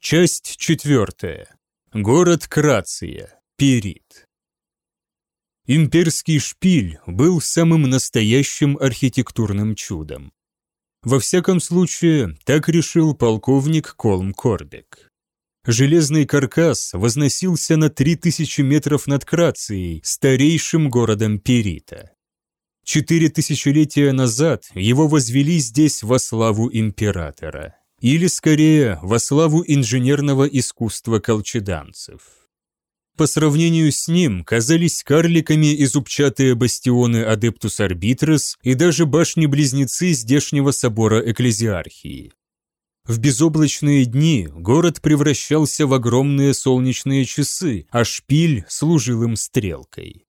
Часть четвертая. Город Крация. Перит. Имперский шпиль был самым настоящим архитектурным чудом. Во всяком случае, так решил полковник Колм Корбек. Железный каркас возносился на 3000 метров над Крацией, старейшим городом Перита. Четыре тысячелетия назад его возвели здесь во славу императора или, скорее, во славу инженерного искусства колчеданцев. По сравнению с ним казались карликами и зубчатые бастионы Адептус Арбитрес и даже башни-близнецы здешнего собора Экклезиархии. В безоблачные дни город превращался в огромные солнечные часы, а шпиль служил им стрелкой.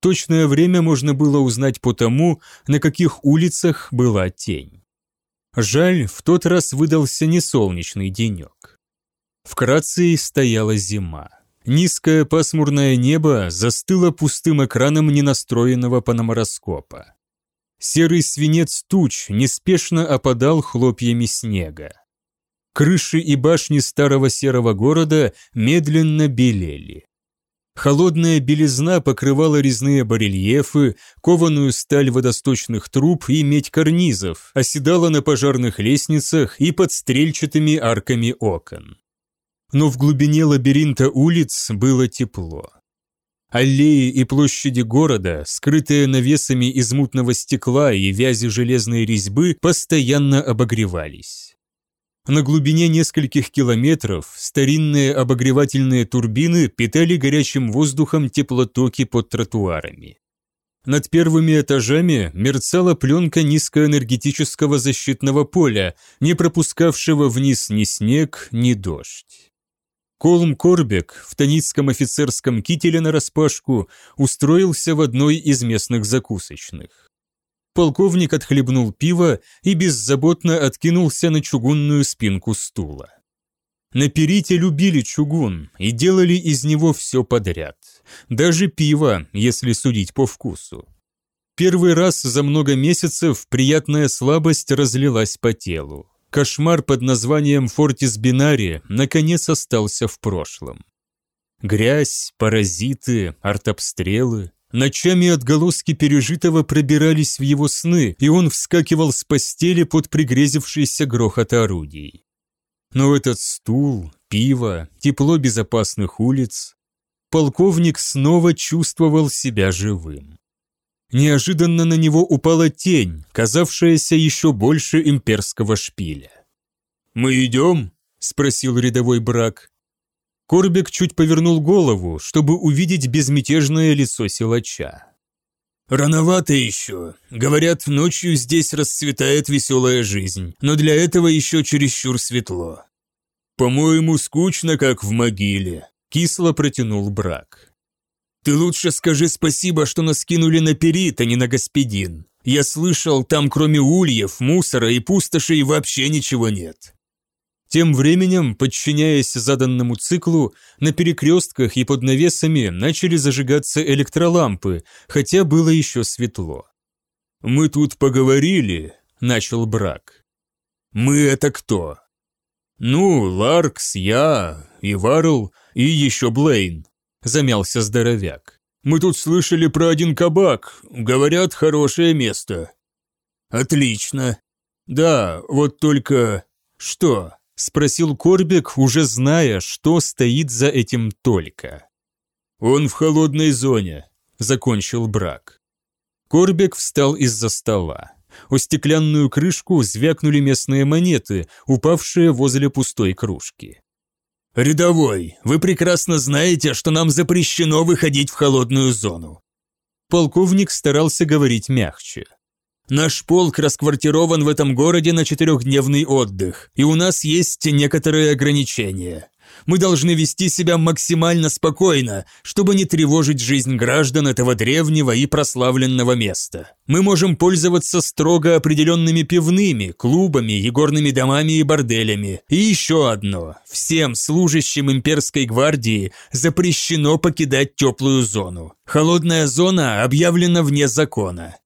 Точное время можно было узнать по тому, на каких улицах была тень. Жаль, в тот раз выдался не солнечный денек. Вкратце стояла зима. Низкое пасмурное небо застыло пустым экраном ненастроенного паномороскопа. Серый свинец туч неспешно опадал хлопьями снега. Крыши и башни старого серого города медленно белели. Холодная белизна покрывала резные барельефы, кованую сталь водосточных труб и медь карнизов, оседала на пожарных лестницах и под стрельчатыми арками окон. Но в глубине лабиринта улиц было тепло. Аллеи и площади города, скрытые навесами из мутного стекла и вязи железной резьбы, постоянно обогревались. На глубине нескольких километров старинные обогревательные турбины питали горячим воздухом теплотоки под тротуарами. Над первыми этажами мерцала пленка низкоэнергетического защитного поля, не пропускавшего вниз ни снег, ни дождь. Колм Корбек в таницком офицерском кителе нараспашку устроился в одной из местных закусочных полковник отхлебнул пиво и беззаботно откинулся на чугунную спинку стула. На Перите любили чугун и делали из него все подряд. Даже пиво, если судить по вкусу. Первый раз за много месяцев приятная слабость разлилась по телу. Кошмар под названием Фортис Бинари наконец остался в прошлом. Грязь, паразиты, артобстрелы, Ночами отголоски пережитого пробирались в его сны, и он вскакивал с постели под пригрезившийся грохот орудий. Но этот стул, пиво, тепло безопасных улиц... Полковник снова чувствовал себя живым. Неожиданно на него упала тень, казавшаяся еще больше имперского шпиля. «Мы идем?» – спросил рядовой брак. Корбек чуть повернул голову, чтобы увидеть безмятежное лицо силача. «Рановато еще. Говорят, ночью здесь расцветает веселая жизнь, но для этого еще чересчур светло. По-моему, скучно, как в могиле», – кисло протянул брак. «Ты лучше скажи спасибо, что нас кинули на перит, а не на господин. Я слышал, там кроме ульев, мусора и пустошей вообще ничего нет. Тем временем, подчиняясь заданному циклу, на перекрестках и под навесами начали зажигаться электролампы, хотя было еще светло. «Мы тут поговорили», — начал Брак. «Мы это кто?» «Ну, Ларкс, я, и Варл, и еще Блейн», — замялся здоровяк. «Мы тут слышали про один кабак, говорят, хорошее место». «Отлично. Да, вот только... что?» Спросил Корбек, уже зная, что стоит за этим только. «Он в холодной зоне», – закончил брак. Корбек встал из-за стола. У стеклянную крышку звякнули местные монеты, упавшие возле пустой кружки. «Рядовой, вы прекрасно знаете, что нам запрещено выходить в холодную зону». Полковник старался говорить мягче. Наш полк расквартирован в этом городе на четырехдневный отдых, и у нас есть некоторые ограничения. Мы должны вести себя максимально спокойно, чтобы не тревожить жизнь граждан этого древнего и прославленного места. Мы можем пользоваться строго определенными пивными, клубами, егорными домами и борделями. И еще одно. Всем служащим имперской гвардии запрещено покидать теплую зону. Холодная зона объявлена вне закона.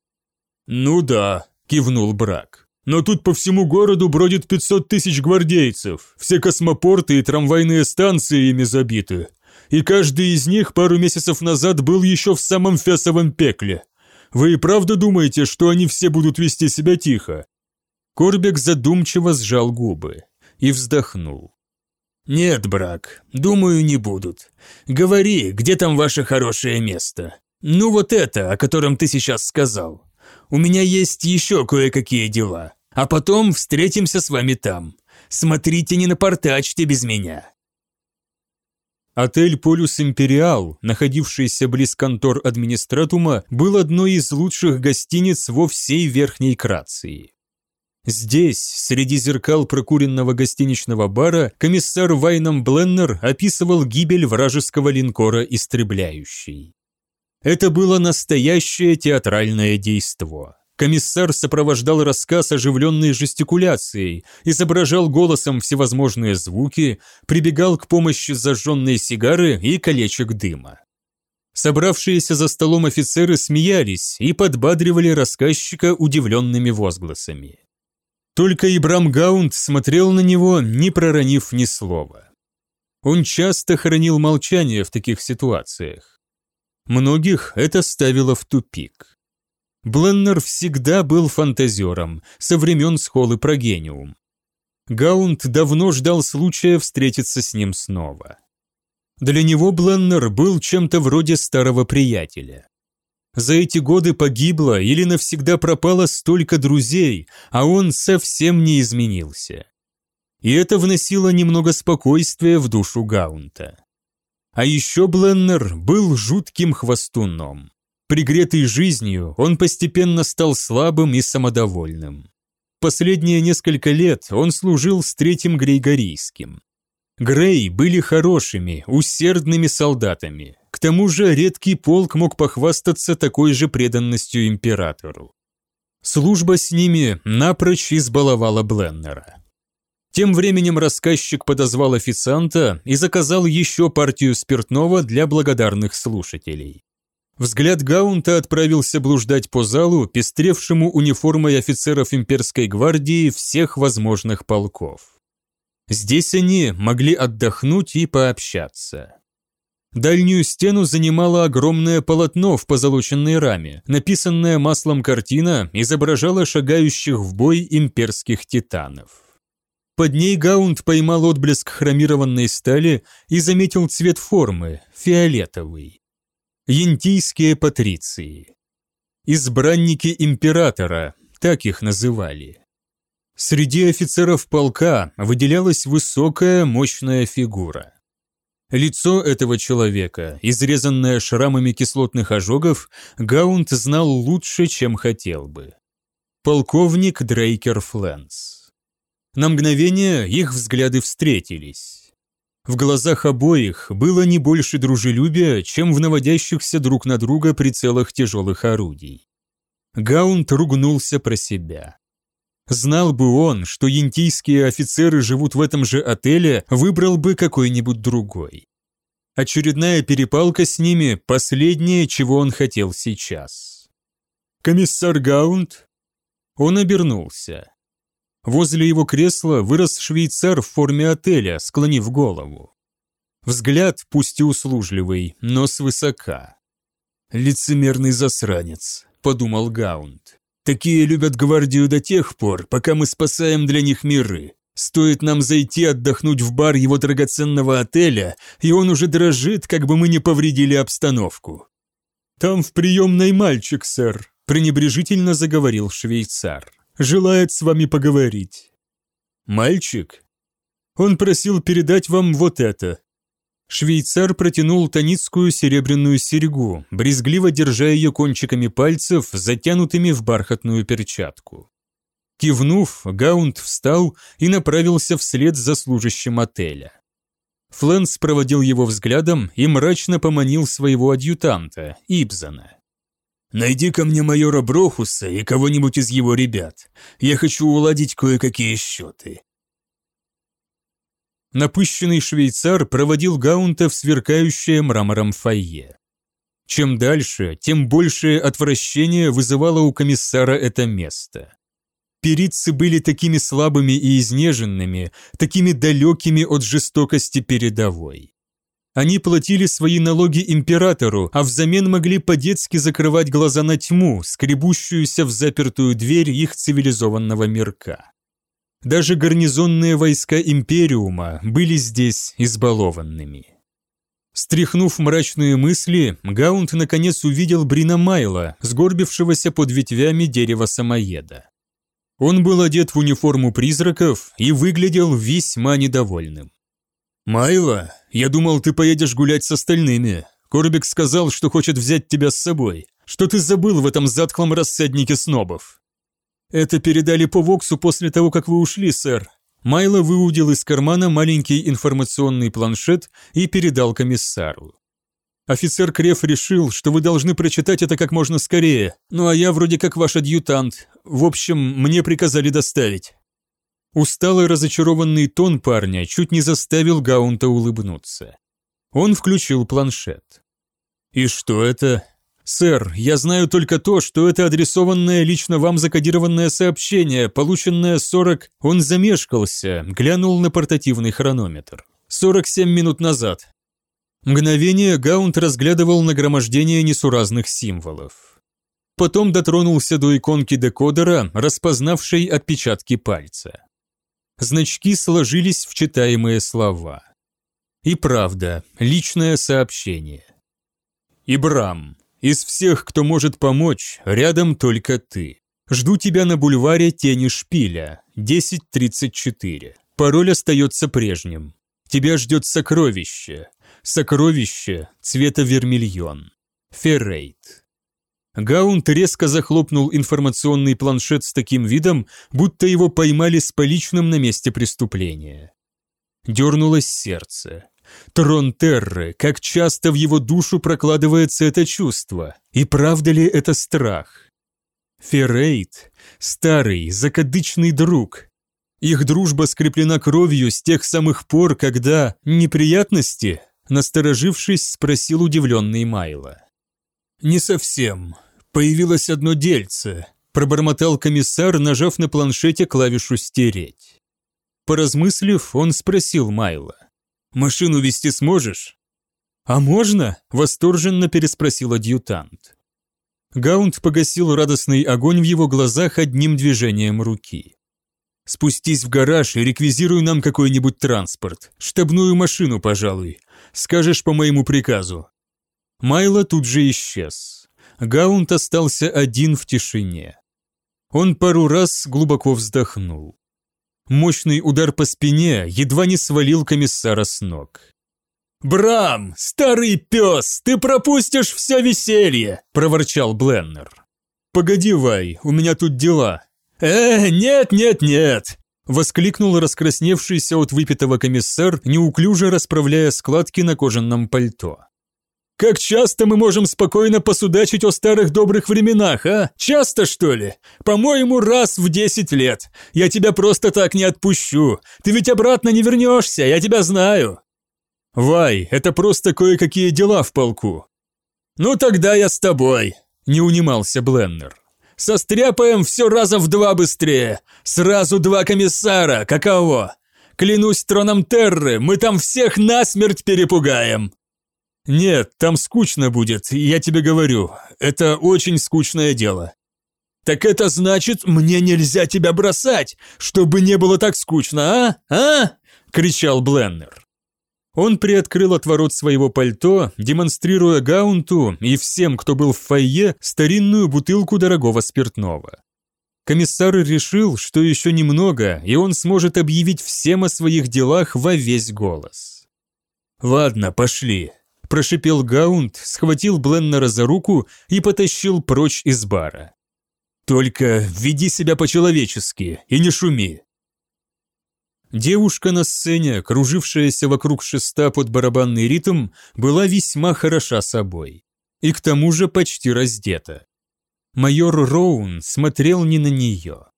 «Ну да», – кивнул Брак. Но тут по всему городу бродит 500 тысяч гвардейцев, все космопорты и трамвайные станции ими забиты. И каждый из них пару месяцев назад был еще в самом фесовом пекле. Вы и правда думаете, что они все будут вести себя тихо?» Корбек задумчиво сжал губы и вздохнул. «Нет, брак, думаю, не будут. Говори, где там ваше хорошее место? Ну вот это, о котором ты сейчас сказал. У меня есть еще кое-какие дела. А потом встретимся с вами там. Смотрите, не напортачьте без меня». Отель «Полюс Империал», находившийся близ контор администратума, был одной из лучших гостиниц во всей Верхней Крации. Здесь, среди зеркал прокуренного гостиничного бара, комиссар Вайном Бленнер описывал гибель вражеского линкора «Истребляющий». Это было настоящее театральное действо. Комиссар сопровождал рассказ оживленной жестикуляцией, изображал голосом всевозможные звуки, прибегал к помощи зажженной сигары и колечек дыма. Собравшиеся за столом офицеры смеялись и подбадривали рассказчика удивленными возгласами. Только Ибрам Гаунд смотрел на него, не проронив ни слова. Он часто хранил молчание в таких ситуациях. Многих это ставило в тупик. Бленнер всегда был фантазером, со времен схолы Прогениум. Гаунд давно ждал случая встретиться с ним снова. Для него Бленнер был чем-то вроде старого приятеля. За эти годы погибло или навсегда пропало столько друзей, а он совсем не изменился. И это вносило немного спокойствия в душу Гаунта. А еще Бленнер был жутким хвостуном. Пригретый жизнью, он постепенно стал слабым и самодовольным. Последние несколько лет он служил с Третьим Грейгорийским. Грей были хорошими, усердными солдатами, к тому же редкий полк мог похвастаться такой же преданностью императору. Служба с ними напрочь избаловала Бленнера. Тем временем рассказчик подозвал официанта и заказал еще партию спиртного для благодарных слушателей. Взгляд Гаунта отправился блуждать по залу, пестревшему униформой офицеров имперской гвардии всех возможных полков. Здесь они могли отдохнуть и пообщаться. Дальнюю стену занимало огромное полотно в позолоченной раме. Написанная маслом картина изображала шагающих в бой имперских титанов. Под ней Гаунд поймал отблеск хромированной стали и заметил цвет формы – фиолетовый. Янтийские патриции. Избранники императора, так их называли. Среди офицеров полка выделялась высокая, мощная фигура. Лицо этого человека, изрезанное шрамами кислотных ожогов, Гаунд знал лучше, чем хотел бы. Полковник Дрейкер Фленс. На мгновение их взгляды встретились. В глазах обоих было не больше дружелюбия, чем в наводящихся друг на друга прицелах тяжелых орудий. Гаунд ругнулся про себя. Знал бы он, что янтийские офицеры живут в этом же отеле, выбрал бы какой-нибудь другой. Очередная перепалка с ними – последнее, чего он хотел сейчас. «Комиссар Гаунд?» Он обернулся. Возле его кресла вырос швейцар в форме отеля, склонив голову. Взгляд, пусть и услужливый, но свысока. «Лицемерный засранец», – подумал Гаунд. Такие любят гвардию до тех пор, пока мы спасаем для них миры. Стоит нам зайти отдохнуть в бар его драгоценного отеля, и он уже дрожит, как бы мы не повредили обстановку. «Там в приемной мальчик, сэр», – пренебрежительно заговорил швейцар. «Желает с вами поговорить». «Мальчик?» «Он просил передать вам вот это». Швейцар протянул таницкую серебряную серьгу, брезгливо держа ее кончиками пальцев, затянутыми в бархатную перчатку. Кивнув, Гаунд встал и направился вслед за служащим отеля. Флэнс проводил его взглядом и мрачно поманил своего адъютанта, Ибзана. Найди ко мне майора Брохуса и кого-нибудь из его ребят. Я хочу уладить кое-какие счеты. Напыщенный швейцар проводил Гаунта в сверкающее мрамором фойе. Чем дальше, тем большее отвращение вызывало у комиссара это место. Перицы были такими слабыми и изнеженными, такими далекими от жестокости передовой. Они платили свои налоги императору, а взамен могли по-детски закрывать глаза на тьму, скребущуюся в запертую дверь их цивилизованного мирка. Даже гарнизонные войска Империума были здесь избалованными. Стряхнув мрачные мысли, Гаунт наконец увидел Брина Майла, сгорбившегося под ветвями дерева самоеда. Он был одет в униформу призраков и выглядел весьма недовольным. «Майла, я думал, ты поедешь гулять с остальными. Корбик сказал, что хочет взять тебя с собой. Что ты забыл в этом затхлом рассаднике снобов?» «Это передали по Воксу после того, как вы ушли, сэр». Майло выудил из кармана маленький информационный планшет и передал комиссару. Офицер Креф решил, что вы должны прочитать это как можно скорее, ну а я вроде как ваш адъютант. В общем, мне приказали доставить». Усталый разочарованный тон парня чуть не заставил Гаунта улыбнуться. Он включил планшет. «И что это?» «Сэр, я знаю только то, что это адресованное лично вам закодированное сообщение, полученное 40...» Он замешкался, глянул на портативный хронометр. «47 минут назад». Мгновение Гаунт разглядывал нагромождение несуразных символов. Потом дотронулся до иконки декодера, распознавшей отпечатки пальца. Значки сложились в читаемые слова. И правда, личное сообщение. «Ибрам, из всех, кто может помочь, рядом только ты. Жду тебя на бульваре Тени Шпиля, 1034. Пароль остается прежним. Тебя ждет сокровище. Сокровище цвета вермильон. Феррейт. Гаунт резко захлопнул информационный планшет с таким видом, будто его поймали с поличным на месте преступления. Дернулось сердце. Трон Терры, как часто в его душу прокладывается это чувство, и правда ли это страх? Феррейт, старый, закадычный друг. Их дружба скреплена кровью с тех самых пор, когда неприятности, насторожившись, спросил удивленный Майло. «Не совсем. Появилось одно дельце», – пробормотал комиссар, нажав на планшете клавишу «Стереть». Поразмыслив, он спросил Майла. Машину вести сможешь?» «А можно?» – восторженно переспросил адъютант. Гаунд погасил радостный огонь в его глазах одним движением руки. «Спустись в гараж и реквизируй нам какой-нибудь транспорт. Штабную машину, пожалуй. Скажешь по моему приказу». Майло тут же исчез. Гаунд остался один в тишине. Он пару раз глубоко вздохнул. Мощный удар по спине едва не свалил комиссара с ног. «Брам, старый пес, ты пропустишь все веселье!» – проворчал Бленнер. «Погоди, Вай, у меня тут дела». «Э, нет, нет, нет!» – воскликнул раскрасневшийся от выпитого комиссар, неуклюже расправляя складки на кожаном пальто. Как часто мы можем спокойно посудачить о старых добрых временах, а? Часто, что ли? По-моему, раз в десять лет. Я тебя просто так не отпущу. Ты ведь обратно не вернешься, я тебя знаю. Вай, это просто кое-какие дела в полку. Ну тогда я с тобой, не унимался Бленнер. Состряпаем все раза в два быстрее. Сразу два комиссара, каково? Клянусь троном Терры, мы там всех насмерть перепугаем. «Нет, там скучно будет, я тебе говорю. Это очень скучное дело». «Так это значит, мне нельзя тебя бросать, чтобы не было так скучно, а? А?» – кричал Бленнер. Он приоткрыл отворот своего пальто, демонстрируя Гаунту и всем, кто был в фойе, старинную бутылку дорогого спиртного. Комиссар решил, что еще немного, и он сможет объявить всем о своих делах во весь голос. «Ладно, пошли», прошипел Гаунд, схватил Бленнера за руку и потащил прочь из бара. «Только веди себя по-человечески и не шуми!» Девушка на сцене, кружившаяся вокруг шеста под барабанный ритм, была весьма хороша собой. И к тому же почти раздета. Майор Роун смотрел не на нее.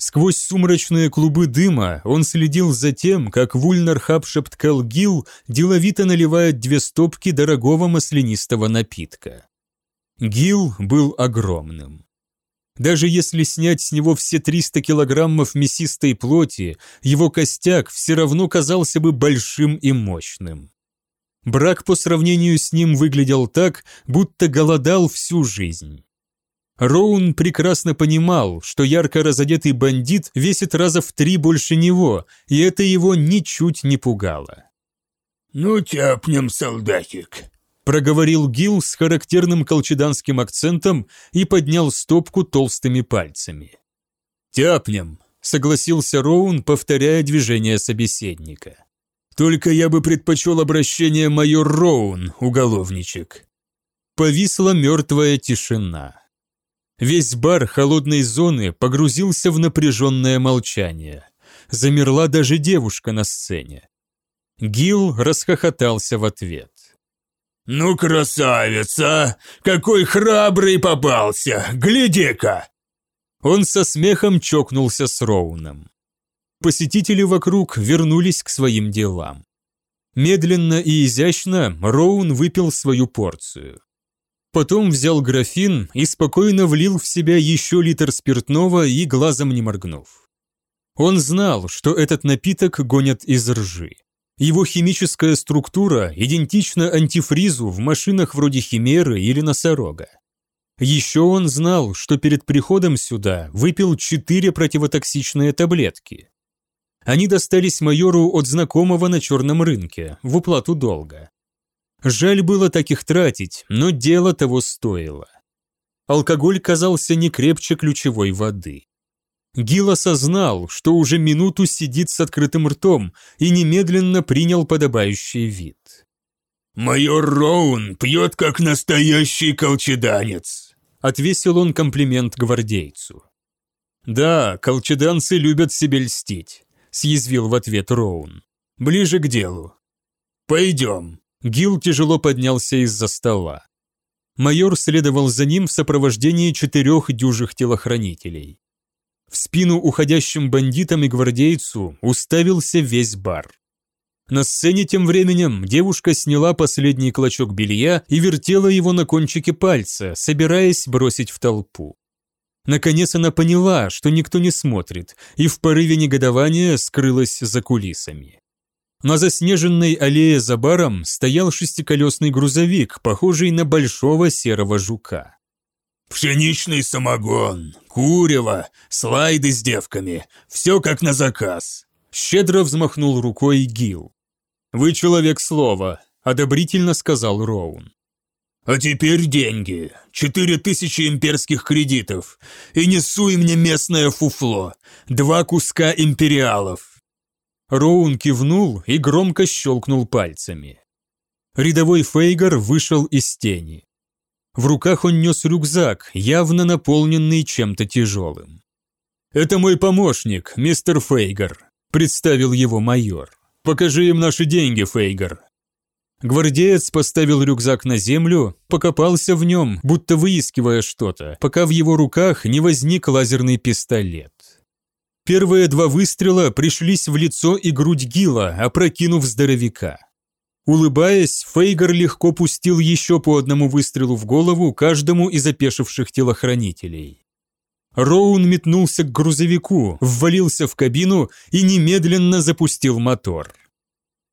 Сквозь сумрачные клубы дыма он следил за тем, как Вульнар Хапшепткал Гил деловито наливает две стопки дорогого маслянистого напитка. Гил был огромным. Даже если снять с него все 300 килограммов мясистой плоти, его костяк все равно казался бы большим и мощным. Брак по сравнению с ним выглядел так, будто голодал всю жизнь. Роун прекрасно понимал, что ярко разодетый бандит весит раза в три больше него, и это его ничуть не пугало. «Ну, тяпнем, солдатик», — проговорил Гил с характерным колчеданским акцентом и поднял стопку толстыми пальцами. «Тяпнем», — согласился Роун, повторяя движение собеседника. «Только я бы предпочел обращение майор Роун, уголовничек». Повисла мертвая тишина. Весь бар холодной зоны погрузился в напряженное молчание. Замерла даже девушка на сцене. Гил расхохотался в ответ. «Ну, красавица! Какой храбрый попался! Гляди-ка!» Он со смехом чокнулся с Роуном. Посетители вокруг вернулись к своим делам. Медленно и изящно Роун выпил свою порцию. Потом взял графин и спокойно влил в себя еще литр спиртного и глазом не моргнув. Он знал, что этот напиток гонят из ржи. Его химическая структура идентична антифризу в машинах вроде Химеры или Носорога. Еще он знал, что перед приходом сюда выпил четыре противотоксичные таблетки. Они достались майору от знакомого на черном рынке, в уплату долга. Жаль было так их тратить, но дело того стоило. Алкоголь казался не крепче ключевой воды. Гил осознал, что уже минуту сидит с открытым ртом и немедленно принял подобающий вид. «Майор Роун пьет как настоящий колчеданец», — отвесил он комплимент гвардейцу. «Да, колчеданцы любят себе льстить», — съязвил в ответ Роун. «Ближе к делу». «Пойдем», Гил тяжело поднялся из-за стола. Майор следовал за ним в сопровождении четырех дюжих телохранителей. В спину уходящим бандитам и гвардейцу уставился весь бар. На сцене тем временем девушка сняла последний клочок белья и вертела его на кончике пальца, собираясь бросить в толпу. Наконец она поняла, что никто не смотрит, и в порыве негодования скрылась за кулисами. На заснеженной аллее за баром стоял шестиколесный грузовик, похожий на большого серого жука. «Пшеничный самогон, курево, слайды с девками, все как на заказ», щедро взмахнул рукой Гил. «Вы человек слова», — одобрительно сказал Роун. «А теперь деньги. Четыре тысячи имперских кредитов. И не суй мне местное фуфло. Два куска империалов. Роун кивнул и громко щелкнул пальцами. Рядовой Фейгар вышел из тени. В руках он нес рюкзак, явно наполненный чем-то тяжелым. «Это мой помощник, мистер Фейгар», – представил его майор. «Покажи им наши деньги, Фейгар». Гвардеец поставил рюкзак на землю, покопался в нем, будто выискивая что-то, пока в его руках не возник лазерный пистолет. Первые два выстрела пришлись в лицо и грудь Гила, опрокинув здоровяка. Улыбаясь, Фейгар легко пустил еще по одному выстрелу в голову каждому из опешивших телохранителей. Роун метнулся к грузовику, ввалился в кабину и немедленно запустил мотор.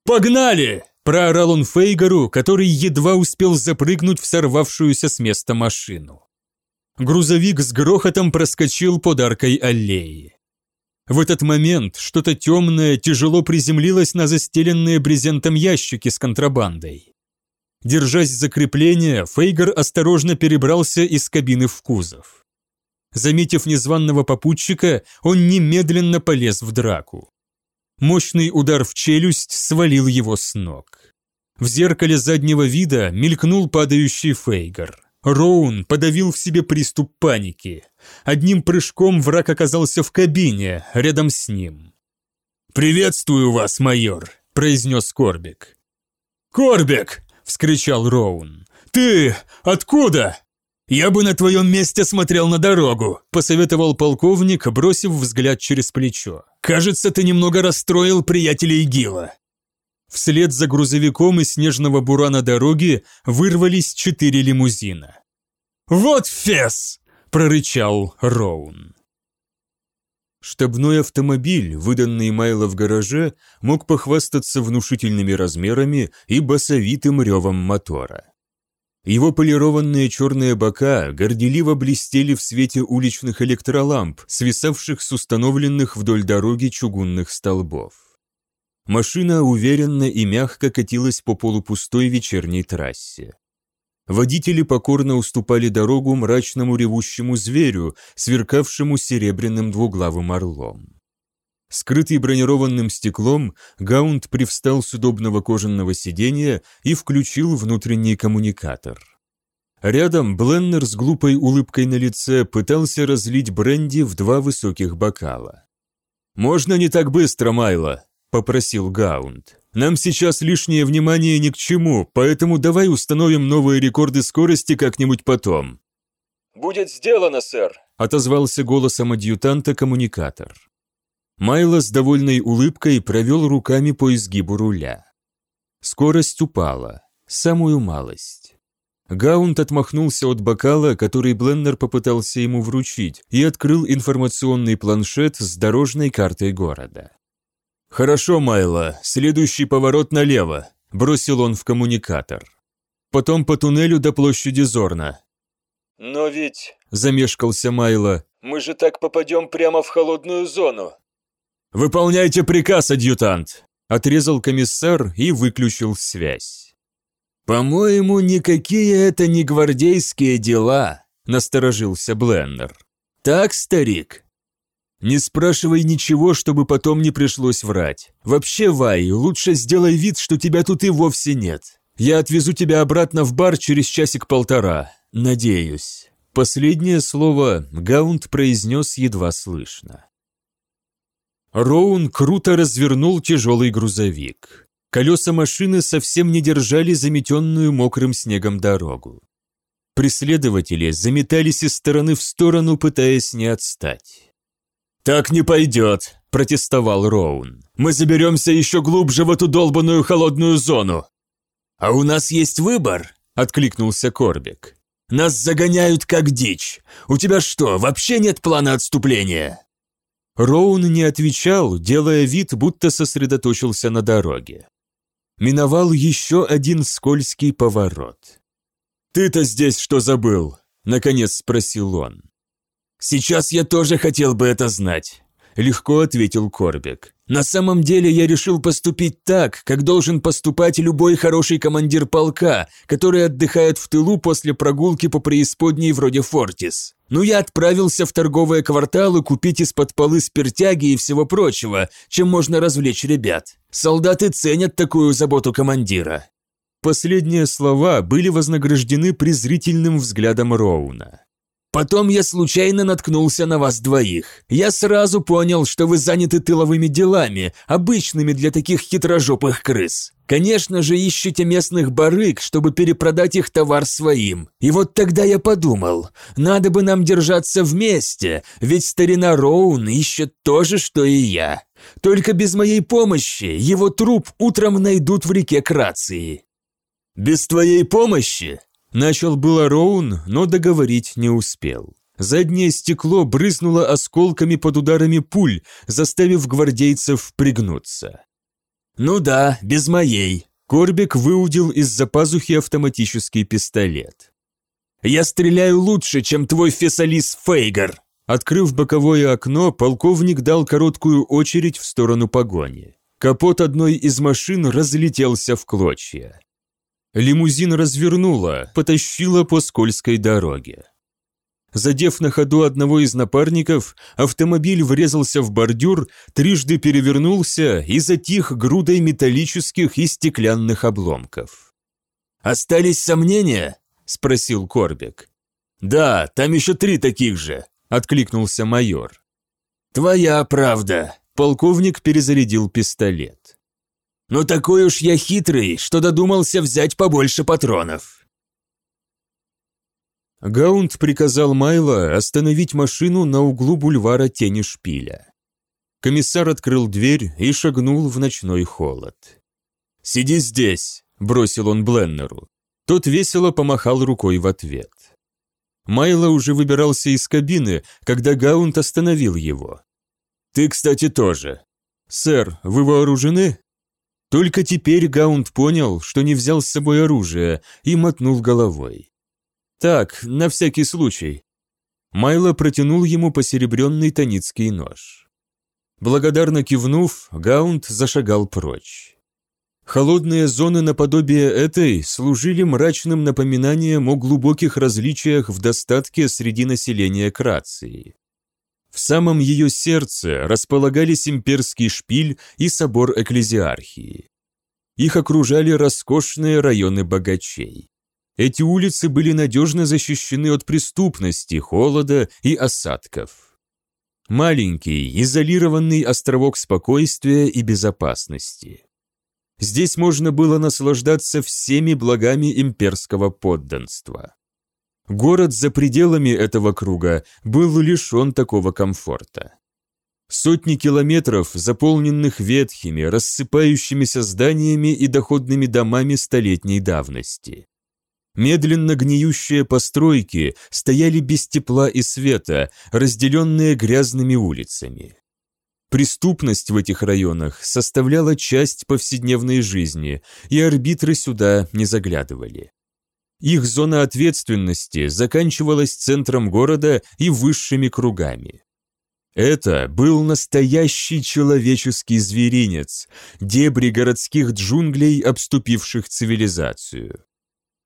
«Погнали!» – проорал он Фейгару, который едва успел запрыгнуть в сорвавшуюся с места машину. Грузовик с грохотом проскочил под аркой аллеи. В этот момент что-то темное тяжело приземлилось на застеленные брезентом ящики с контрабандой. Держась за крепление, Фейгер осторожно перебрался из кабины в кузов. Заметив незваного попутчика, он немедленно полез в драку. Мощный удар в челюсть свалил его с ног. В зеркале заднего вида мелькнул падающий Фейгер. Роун подавил в себе приступ паники. Одним прыжком враг оказался в кабине, рядом с ним. «Приветствую вас, майор», – произнес Корбик. «Корбик!» – вскричал Роун. «Ты откуда?» «Я бы на твоем месте смотрел на дорогу», – посоветовал полковник, бросив взгляд через плечо. «Кажется, ты немного расстроил приятелей Гила». Вслед за грузовиком из снежного бура на дороге вырвались четыре лимузина. «Вот фес!» –– прорычал Роун. Штабной автомобиль, выданный Майло в гараже, мог похвастаться внушительными размерами и басовитым ревом мотора. Его полированные черные бока горделиво блестели в свете уличных электроламп, свисавших с установленных вдоль дороги чугунных столбов. Машина уверенно и мягко катилась по полупустой вечерней трассе. Водители покорно уступали дорогу мрачному ревущему зверю, сверкавшему серебряным двуглавым орлом. Скрытый бронированным стеклом, Гаунд привстал с удобного кожаного сиденья и включил внутренний коммуникатор. Рядом Бленнер с глупой улыбкой на лице пытался разлить бренди в два высоких бокала. «Можно не так быстро, Майло?» – попросил Гаунд. «Нам сейчас лишнее внимание ни к чему, поэтому давай установим новые рекорды скорости как-нибудь потом». «Будет сделано, сэр», – отозвался голосом адъютанта коммуникатор. Майло с довольной улыбкой провел руками по изгибу руля. Скорость упала, самую малость. Гаунт отмахнулся от бокала, который Бленнер попытался ему вручить, и открыл информационный планшет с дорожной картой города. «Хорошо, Майло, следующий поворот налево», – бросил он в коммуникатор. «Потом по туннелю до площади Зорна». «Но ведь...» – замешкался Майло. «Мы же так попадем прямо в холодную зону». «Выполняйте приказ, адъютант!» – отрезал комиссар и выключил связь. «По-моему, никакие это не гвардейские дела», – насторожился Бленнер. «Так, старик?» «Не спрашивай ничего, чтобы потом не пришлось врать. Вообще, Вай, лучше сделай вид, что тебя тут и вовсе нет. Я отвезу тебя обратно в бар через часик-полтора. Надеюсь». Последнее слово Гаунд произнес едва слышно. Роун круто развернул тяжелый грузовик. Колеса машины совсем не держали заметенную мокрым снегом дорогу. Преследователи заметались из стороны в сторону, пытаясь не отстать. «Так не пойдет», – протестовал Роун. «Мы заберемся еще глубже в эту долбанную холодную зону». «А у нас есть выбор», – откликнулся Корбик. «Нас загоняют как дичь. У тебя что, вообще нет плана отступления?» Роун не отвечал, делая вид, будто сосредоточился на дороге. Миновал еще один скользкий поворот. «Ты-то здесь что забыл?» – наконец спросил он. «Сейчас я тоже хотел бы это знать», – легко ответил Корбек. «На самом деле я решил поступить так, как должен поступать любой хороший командир полка, который отдыхает в тылу после прогулки по преисподней вроде Фортис. Ну, я отправился в торговые кварталы купить из-под полы спиртяги и всего прочего, чем можно развлечь ребят. Солдаты ценят такую заботу командира». Последние слова были вознаграждены презрительным взглядом Роуна. Потом я случайно наткнулся на вас двоих. Я сразу понял, что вы заняты тыловыми делами, обычными для таких хитрожопых крыс. Конечно же, ищете местных барыг, чтобы перепродать их товар своим. И вот тогда я подумал, надо бы нам держаться вместе, ведь старина Роун ищет то же, что и я. Только без моей помощи его труп утром найдут в реке Крации. Без твоей помощи? Начал было Роун, но договорить не успел. Заднее стекло брызнуло осколками под ударами пуль, заставив гвардейцев пригнуться. «Ну да, без моей», – Корбик выудил из-за пазухи автоматический пистолет. «Я стреляю лучше, чем твой фесалис Фейгар!» Открыв боковое окно, полковник дал короткую очередь в сторону погони. Капот одной из машин разлетелся в клочья. Лимузин развернуло, потащило по скользкой дороге. Задев на ходу одного из напарников, автомобиль врезался в бордюр, трижды перевернулся и затих грудой металлических и стеклянных обломков. «Остались сомнения?» – спросил Корбек. «Да, там еще три таких же», – откликнулся майор. «Твоя правда», – полковник перезарядил пистолет. Но такой уж я хитрый, что додумался взять побольше патронов. Гаунд приказал Майло остановить машину на углу бульвара Тени Шпиля. Комиссар открыл дверь и шагнул в ночной холод. «Сиди здесь», – бросил он Бленнеру. Тот весело помахал рукой в ответ. Майло уже выбирался из кабины, когда Гаунт остановил его. «Ты, кстати, тоже. Сэр, вы вооружены?» Только теперь Гаунт понял, что не взял с собой оружие, и мотнул головой. «Так, на всякий случай». Майло протянул ему посеребренный таницкий нож. Благодарно кивнув, Гаунд зашагал прочь. Холодные зоны наподобие этой служили мрачным напоминанием о глубоких различиях в достатке среди населения Крации. В самом ее сердце располагались имперский шпиль и собор экклезиархии. Их окружали роскошные районы богачей. Эти улицы были надежно защищены от преступности, холода и осадков. Маленький, изолированный островок спокойствия и безопасности. Здесь можно было наслаждаться всеми благами имперского подданства. Город за пределами этого круга был лишен такого комфорта. Сотни километров, заполненных ветхими, рассыпающимися зданиями и доходными домами столетней давности. Медленно гниющие постройки стояли без тепла и света, разделенные грязными улицами. Преступность в этих районах составляла часть повседневной жизни, и арбитры сюда не заглядывали. Их зона ответственности заканчивалась центром города и высшими кругами. Это был настоящий человеческий зверинец, дебри городских джунглей, обступивших цивилизацию.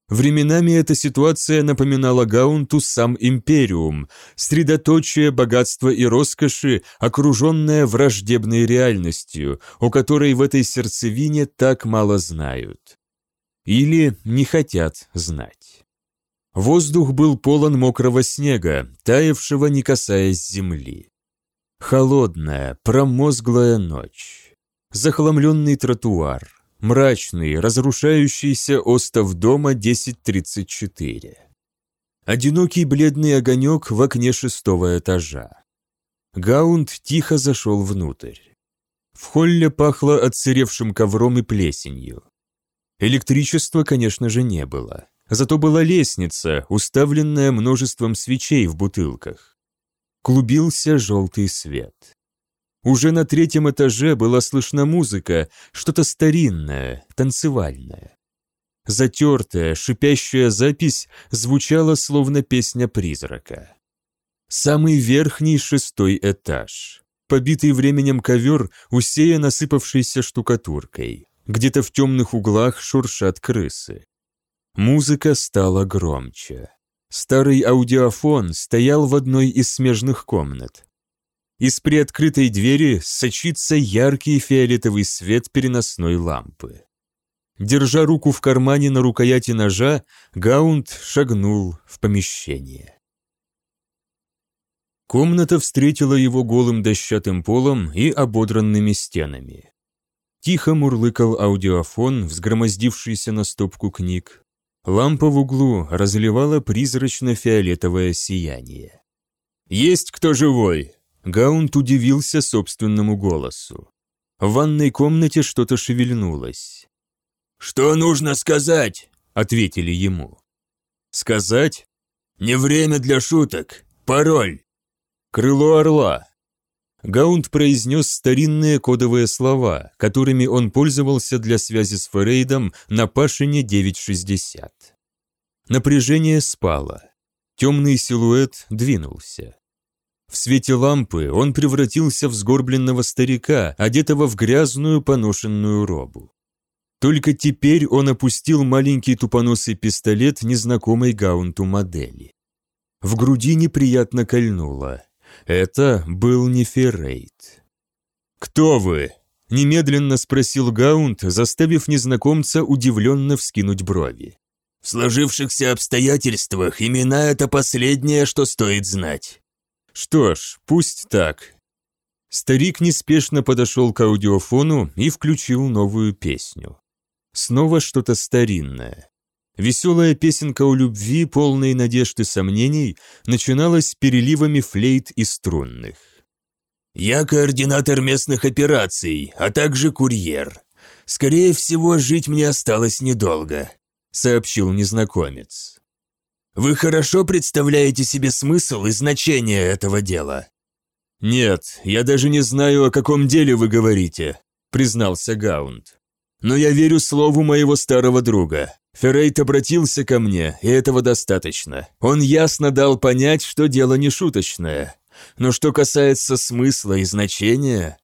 Временами эта ситуация напоминала Гаунту сам Империум, средоточие богатства и роскоши, окруженное враждебной реальностью, о которой в этой сердцевине так мало знают. Или не хотят знать. Воздух был полон мокрого снега, таявшего, не касаясь земли. Холодная, промозглая ночь. Захламленный тротуар, Мрачный, разрушающийся остов дома 1034. Одинокий бледный огонек в окне шестого этажа. Гаунд тихо зашел внутрь. В холле пахло отсыревшим ковром и плесенью. Электричества, конечно же, не было. Зато была лестница, уставленная множеством свечей в бутылках. Клубился желтый свет. Уже на третьем этаже была слышна музыка, что-то старинное, танцевальное. Затертая, шипящая запись звучала словно песня призрака. Самый верхний шестой этаж. Побитый временем ковер, усеян насыпавшейся штукатуркой. Где-то в темных углах шуршат крысы. Музыка стала громче. Старый аудиофон стоял в одной из смежных комнат. Из приоткрытой двери сочится яркий фиолетовый свет переносной лампы. Держа руку в кармане на рукояти ножа, Гаунд шагнул в помещение. Комната встретила его голым дощатым полом и ободранными стенами. Тихо мурлыкал аудиофон, взгромоздившийся на стопку книг. Лампа в углу разливала призрачно-фиолетовое сияние. «Есть кто живой?» Гаунт удивился собственному голосу. В ванной комнате что-то шевельнулось. «Что нужно сказать?» – ответили ему. «Сказать? Не время для шуток. Пароль. Крыло орла». Гаунд произнес старинные кодовые слова, которыми он пользовался для связи с Ферейдом на Пашине 960. Напряжение спало. Темный силуэт двинулся. В свете лампы он превратился в сгорбленного старика, одетого в грязную поношенную робу. Только теперь он опустил маленький тупоносый пистолет незнакомой Гаунту модели. В груди неприятно кольнуло. Это был не. «Кто вы?» – немедленно спросил Гаунт, заставив незнакомца удивленно вскинуть брови. «В сложившихся обстоятельствах имена – это последнее, что стоит знать. Что ж, пусть так. Старик неспешно подошел к аудиофону и включил новую песню. Снова что-то старинное. Веселая песенка о любви, полной надежд и сомнений, начиналась переливами флейт и струнных. «Я координатор местных операций, а также курьер. Скорее всего, жить мне осталось недолго», — сообщил незнакомец. Вы хорошо представляете себе смысл и значение этого дела?» «Нет, я даже не знаю, о каком деле вы говорите», — признался Гаунд. «Но я верю слову моего старого друга. Феррейт обратился ко мне, и этого достаточно. Он ясно дал понять, что дело не шуточное. Но что касается смысла и значения...»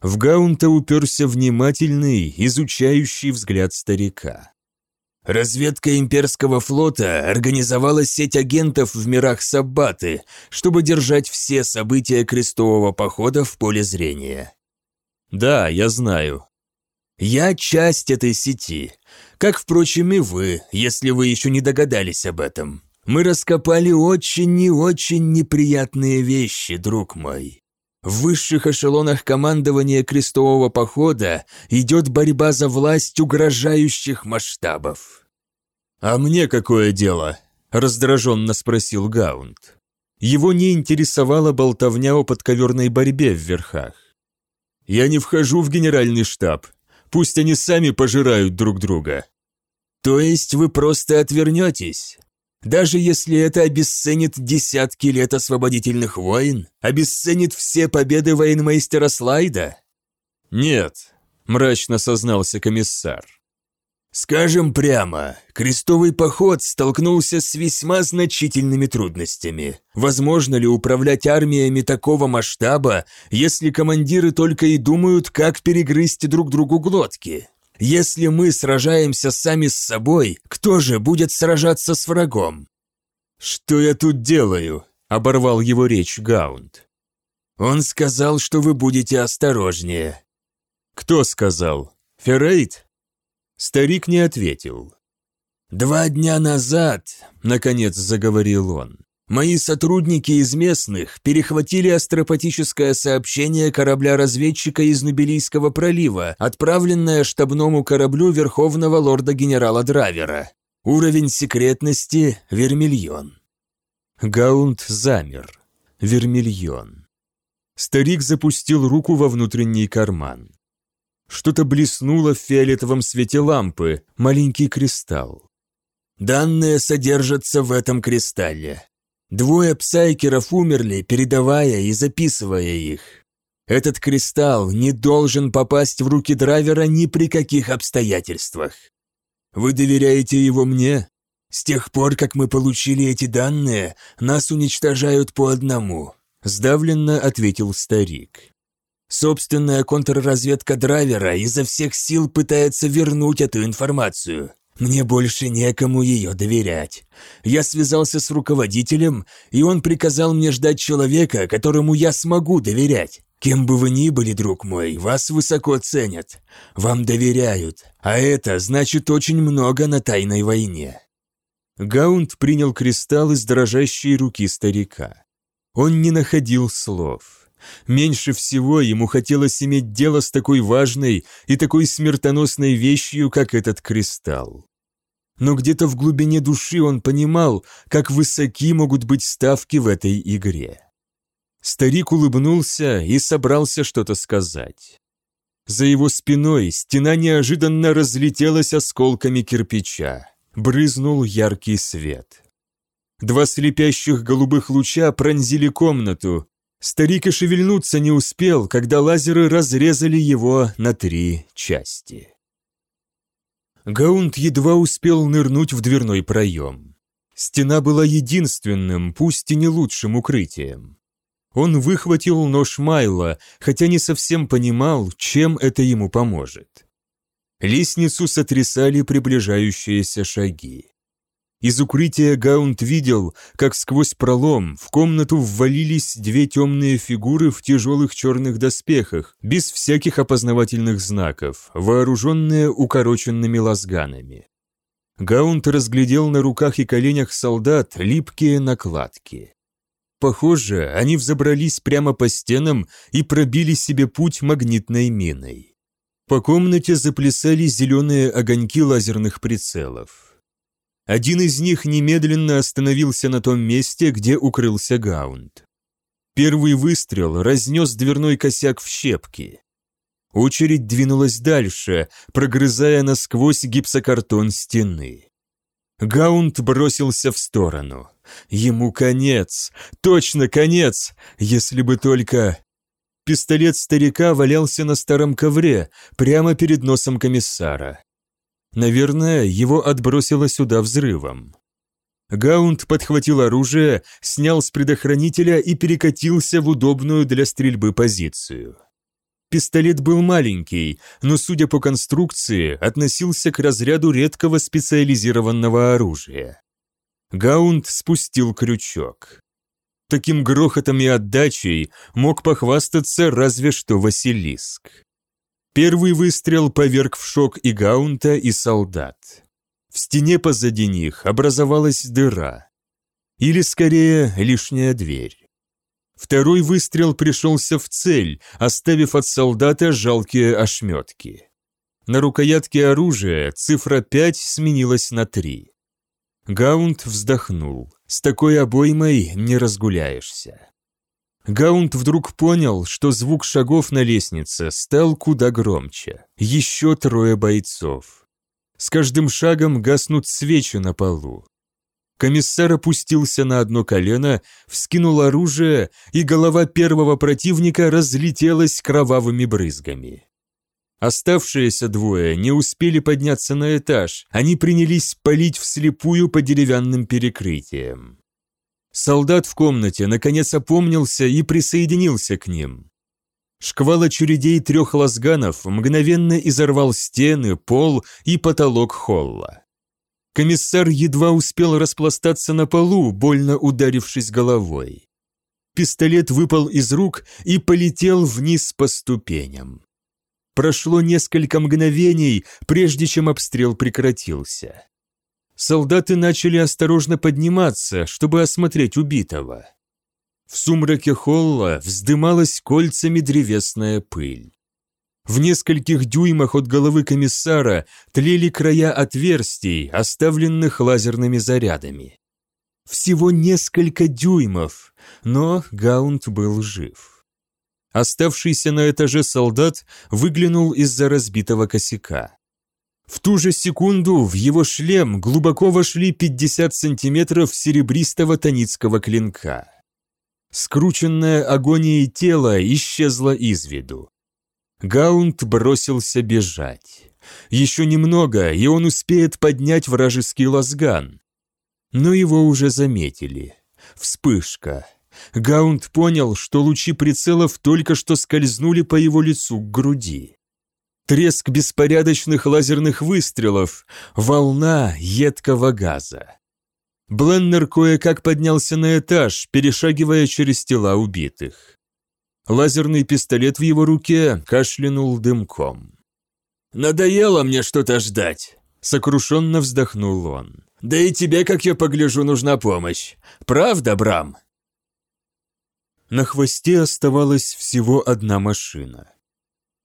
В Гаунта уперся внимательный, изучающий взгляд старика. Разведка имперского флота организовала сеть агентов в мирах Саббаты, чтобы держать все события крестового похода в поле зрения. Да, я знаю. Я часть этой сети, как, впрочем, и вы, если вы еще не догадались об этом. Мы раскопали очень и очень неприятные вещи, друг мой. В высших эшелонах командования крестового похода идет борьба за власть угрожающих масштабов. «А мне какое дело?» – раздраженно спросил Гаунд. Его не интересовала болтовня о подковерной борьбе в верхах. «Я не вхожу в генеральный штаб. Пусть они сами пожирают друг друга». «То есть вы просто отвернетесь?» Даже если это обесценит десятки лет освободительных войн, обесценит все победы военмейстера Слайда? Нет, мрачно сознался комиссар. Скажем прямо, крестовый поход столкнулся с весьма значительными трудностями. Возможно ли управлять армиями такого масштаба, если командиры только и думают, как перегрызть друг другу глотки? Если мы сражаемся сами с собой, кто же будет сражаться с врагом? Что я тут делаю? оборвал его речь Гаунд. Он сказал, что вы будете осторожнее. Кто сказал? Феррейт? Старик не ответил. Два дня назад, наконец заговорил он, Мои сотрудники из местных перехватили астропатическое сообщение корабля-разведчика из Нубилийского пролива, отправленное штабному кораблю Верховного лорда-генерала Драйвера. Уровень секретности – вермильон. Гаунд замер. Вермильон. Старик запустил руку во внутренний карман. Что-то блеснуло в фиолетовом свете лампы, маленький кристалл. Данные содержатся в этом кристалле. Двое псайкеров умерли, передавая и записывая их. Этот кристалл не должен попасть в руки драйвера ни при каких обстоятельствах. Вы доверяете его мне? С тех пор, как мы получили эти данные, нас уничтожают по одному», – сдавленно ответил старик. Собственная контрразведка драйвера изо всех сил пытается вернуть эту информацию. Мне больше некому ее доверять. Я связался с руководителем, и он приказал мне ждать человека, которому я смогу доверять. Кем бы вы ни были, друг мой, вас высоко ценят. Вам доверяют, а это значит очень много на тайной войне». Гаунд принял кристалл из дрожащей руки старика. Он не находил слов. Меньше всего ему хотелось иметь дело с такой важной и такой смертоносной вещью, как этот кристалл но где-то в глубине души он понимал, как высоки могут быть ставки в этой игре. Старик улыбнулся и собрался что-то сказать. За его спиной стена неожиданно разлетелась осколками кирпича. Брызнул яркий свет. Два слепящих голубых луча пронзили комнату. Старик и шевельнуться не успел, когда лазеры разрезали его на три части. Гаунд едва успел нырнуть в дверной проем. Стена была единственным, пусть и не лучшим укрытием. Он выхватил нож Майла, хотя не совсем понимал, чем это ему поможет. Лестницу сотрясали приближающиеся шаги. Из укрытия Гаунт видел, как сквозь пролом в комнату ввалились две темные фигуры в тяжелых черных доспехах, без всяких опознавательных знаков, вооруженные укороченными лазганами. Гаунт разглядел на руках и коленях солдат липкие накладки. Похоже, они взобрались прямо по стенам и пробили себе путь магнитной миной. По комнате заплясали зеленые огоньки лазерных прицелов. Один из них немедленно остановился на том месте, где укрылся Гаунд. Первый выстрел разнес дверной косяк в щепки. Очередь двинулась дальше, прогрызая насквозь гипсокартон стены. Гаунт бросился в сторону. Ему конец, точно конец, если бы только... Пистолет старика валялся на старом ковре, прямо перед носом комиссара. Наверное, его отбросило сюда взрывом. Гаунд подхватил оружие, снял с предохранителя и перекатился в удобную для стрельбы позицию. Пистолет был маленький, но, судя по конструкции, относился к разряду редкого специализированного оружия. Гаунд спустил крючок. Таким грохотом и отдачей мог похвастаться разве что Василиск. Первый выстрел поверг в шок и Гаунта, и солдат. В стене позади них образовалась дыра. Или, скорее, лишняя дверь. Второй выстрел пришелся в цель, оставив от солдата жалкие ошметки. На рукоятке оружия цифра 5 сменилась на 3. Гаунт вздохнул. С такой обоймой не разгуляешься. Гаунт вдруг понял, что звук шагов на лестнице стал куда громче. Еще трое бойцов. С каждым шагом гаснут свечи на полу. Комиссар опустился на одно колено, вскинул оружие, и голова первого противника разлетелась кровавыми брызгами. Оставшиеся двое не успели подняться на этаж, они принялись палить вслепую по деревянным перекрытиям. Солдат в комнате наконец опомнился и присоединился к ним. Шквал очередей трех лазганов мгновенно изорвал стены, пол и потолок холла. Комиссар едва успел распластаться на полу, больно ударившись головой. Пистолет выпал из рук и полетел вниз по ступеням. Прошло несколько мгновений, прежде чем обстрел прекратился. Солдаты начали осторожно подниматься, чтобы осмотреть убитого. В сумраке холла вздымалась кольцами древесная пыль. В нескольких дюймах от головы комиссара тлели края отверстий, оставленных лазерными зарядами. Всего несколько дюймов, но Гаунт был жив. Оставшийся на этаже солдат выглянул из-за разбитого косяка. В ту же секунду в его шлем глубоко вошли 50 сантиметров серебристого таницкого клинка. Скрученное агонией тело исчезло из виду. Гаунт бросился бежать. Еще немного, и он успеет поднять вражеский лазган. Но его уже заметили. Вспышка. Гаунт понял, что лучи прицелов только что скользнули по его лицу к груди. Треск беспорядочных лазерных выстрелов, волна едкого газа. Бленнер кое-как поднялся на этаж, перешагивая через тела убитых. Лазерный пистолет в его руке кашлянул дымком. «Надоело мне что-то ждать», — сокрушенно вздохнул он. «Да и тебе, как я погляжу, нужна помощь. Правда, Брам?» На хвосте оставалась всего одна машина.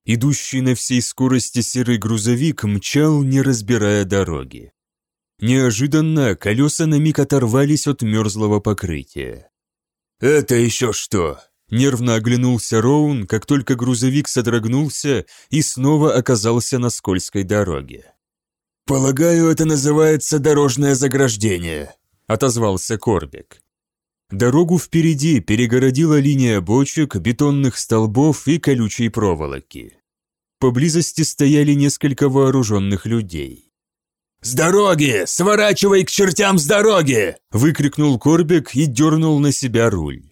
Идущий на всей скорости серый грузовик мчал, не разбирая дороги. Неожиданно колеса на миг оторвались от мерзлого покрытия. «Это еще что?» Нервно оглянулся Роун, как только грузовик содрогнулся и снова оказался на скользкой дороге. «Полагаю, это называется дорожное заграждение», — отозвался Корбик. Дорогу впереди перегородила линия бочек, бетонных столбов и колючей проволоки. Поблизости стояли несколько вооруженных людей. «С дороги! Сворачивай к чертям с дороги!» – выкрикнул Корбек и дернул на себя руль.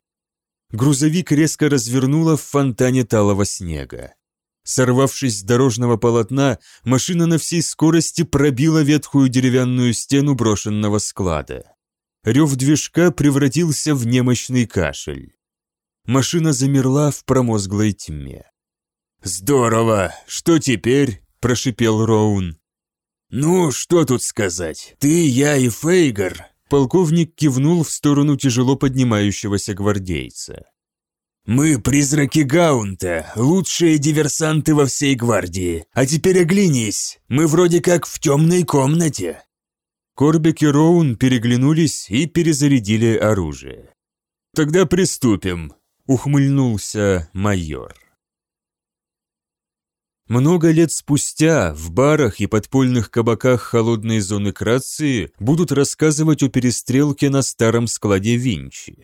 Грузовик резко развернуло в фонтане талого снега. Сорвавшись с дорожного полотна, машина на всей скорости пробила ветхую деревянную стену брошенного склада. Рев движка превратился в немощный кашель. Машина замерла в промозглой тьме. «Здорово! Что теперь?» – прошипел Роун. «Ну, что тут сказать? Ты, я и Фейгар». Полковник кивнул в сторону тяжело поднимающегося гвардейца. «Мы призраки Гаунта, лучшие диверсанты во всей гвардии. А теперь оглянись, мы вроде как в темной комнате». Корбек и Роун переглянулись и перезарядили оружие. «Тогда приступим», — ухмыльнулся майор. Много лет спустя в барах и подпольных кабаках холодной зоны Крации будут рассказывать о перестрелке на старом складе Винчи.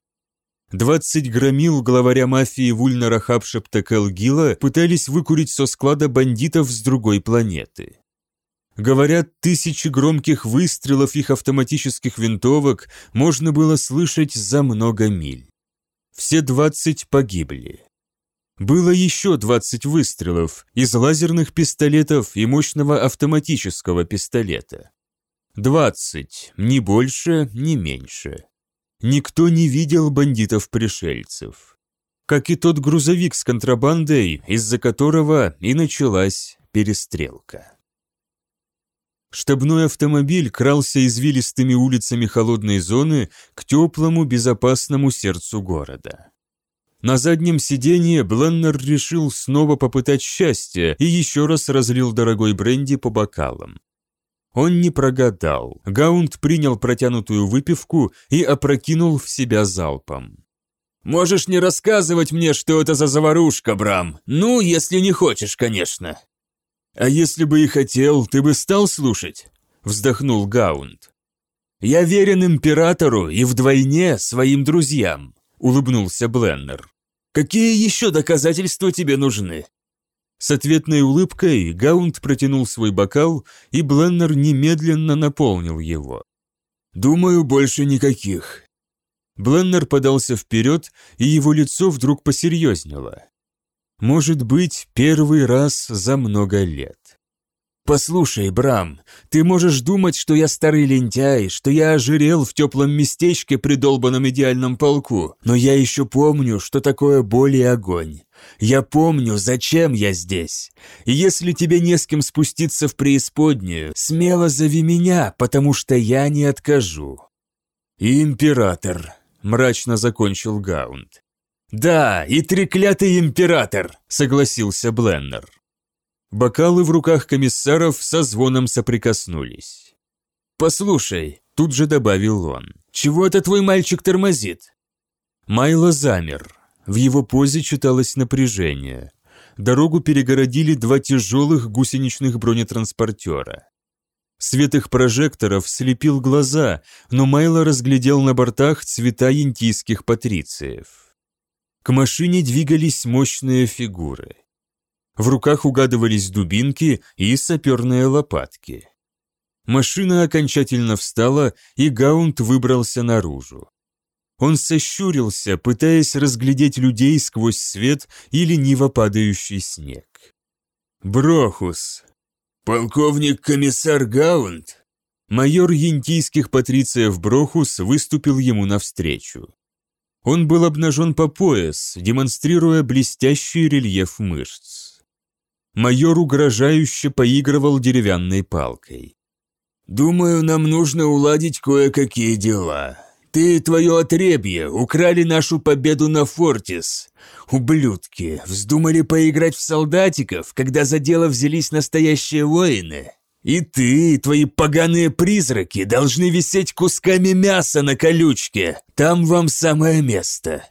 20 громил главаря мафии Вульнара Хапшепта Келгила пытались выкурить со склада бандитов с другой планеты. Говорят, тысячи громких выстрелов их автоматических винтовок можно было слышать за много миль. Все 20 погибли. Было еще 20 выстрелов из лазерных пистолетов и мощного автоматического пистолета. 20, ни больше, ни меньше. Никто не видел бандитов-пришельцев. Как и тот грузовик с контрабандой, из-за которого и началась перестрелка. Штабной автомобиль крался извилистыми улицами холодной зоны к теплому безопасному сердцу города. На заднем сиденье Бленнер решил снова попытать счастье и еще раз разлил дорогой бренди по бокалам. Он не прогадал. Гаунд принял протянутую выпивку и опрокинул в себя залпом. «Можешь не рассказывать мне, что это за заварушка, Брам. Ну, если не хочешь, конечно». «А если бы и хотел, ты бы стал слушать?» – вздохнул Гаунд. «Я верен императору и вдвойне своим друзьям улыбнулся Бленнер. Какие еще доказательства тебе нужны? С ответной улыбкой Гаунд протянул свой бокал, и Бленнер немедленно наполнил его. «Думаю, больше никаких». Бленнер подался вперед, и его лицо вдруг посерьезнело. «Может быть, первый раз за много лет». «Послушай, Брам, ты можешь думать, что я старый лентяй, что я ожирел в теплом местечке при долбанном идеальном полку, но я еще помню, что такое боль и огонь. Я помню, зачем я здесь. И если тебе не с кем спуститься в преисподнюю, смело зови меня, потому что я не откажу». «Император», — мрачно закончил Гаунд. «Да, и треклятый император», — согласился Бленнер. Бокалы в руках комиссаров со звоном соприкоснулись. «Послушай», — тут же добавил он, — «чего это твой мальчик тормозит?» Майло замер. В его позе читалось напряжение. Дорогу перегородили два тяжелых гусеничных бронетранспортера. Свет их прожекторов слепил глаза, но Майло разглядел на бортах цвета янтийских патрициев. К машине двигались мощные фигуры. В руках угадывались дубинки и саперные лопатки. Машина окончательно встала, и Гаунт выбрался наружу. Он сощурился, пытаясь разглядеть людей сквозь свет и лениво падающий снег. «Брохус!» «Полковник-комиссар Гаунт?» Майор янтийских патрициев Брохус выступил ему навстречу. Он был обнажен по пояс, демонстрируя блестящий рельеф мышц майор угрожающе поигрывал деревянной палкой. «Думаю, нам нужно уладить кое-какие дела. Ты и твое отребье украли нашу победу на Фортис. Ублюдки, вздумали поиграть в солдатиков, когда за дело взялись настоящие воины. И ты, и твои поганые призраки должны висеть кусками мяса на колючке. Там вам самое место».